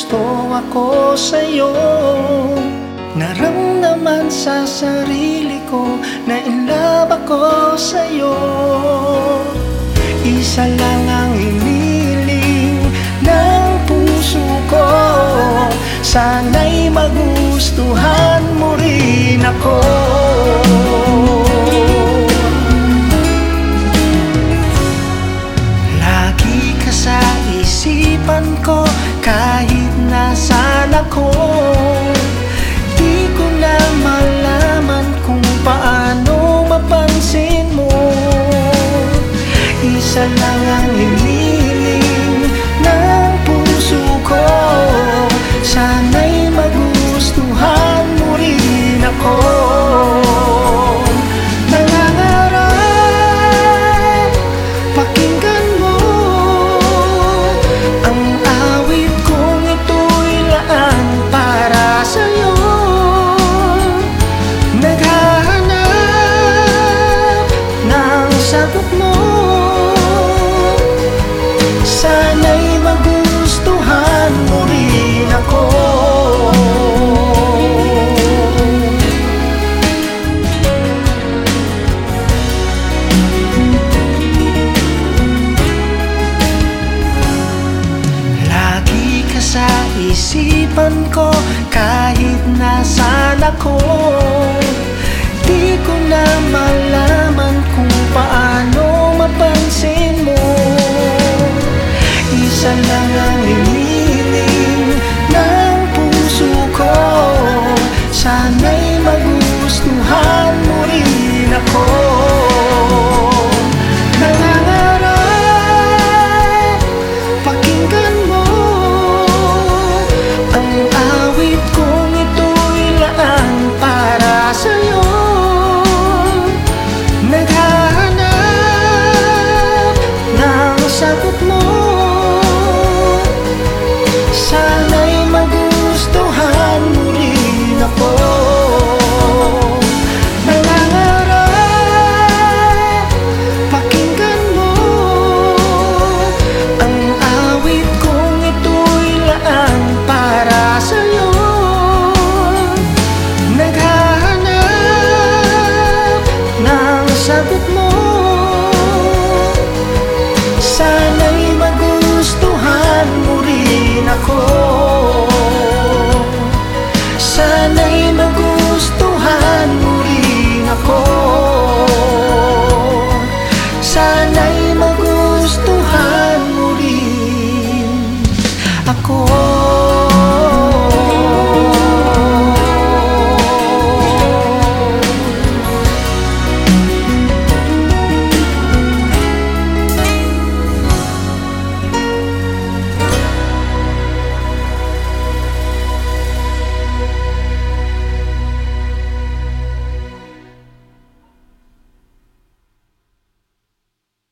Gusto ako sa'yo. Naramdaman sa sarili ko Na in love ako sa'yo. Isa lang ang hiniling ng puso ko. Sana'y magustuhan mo rin ako cold sagot mo Sana'y magustuhan mo rin ako Lagi ka isipan ko kahit nasan ako Siya lang ang iniling ng puso ko Sana'y magustuhan mo rin ako.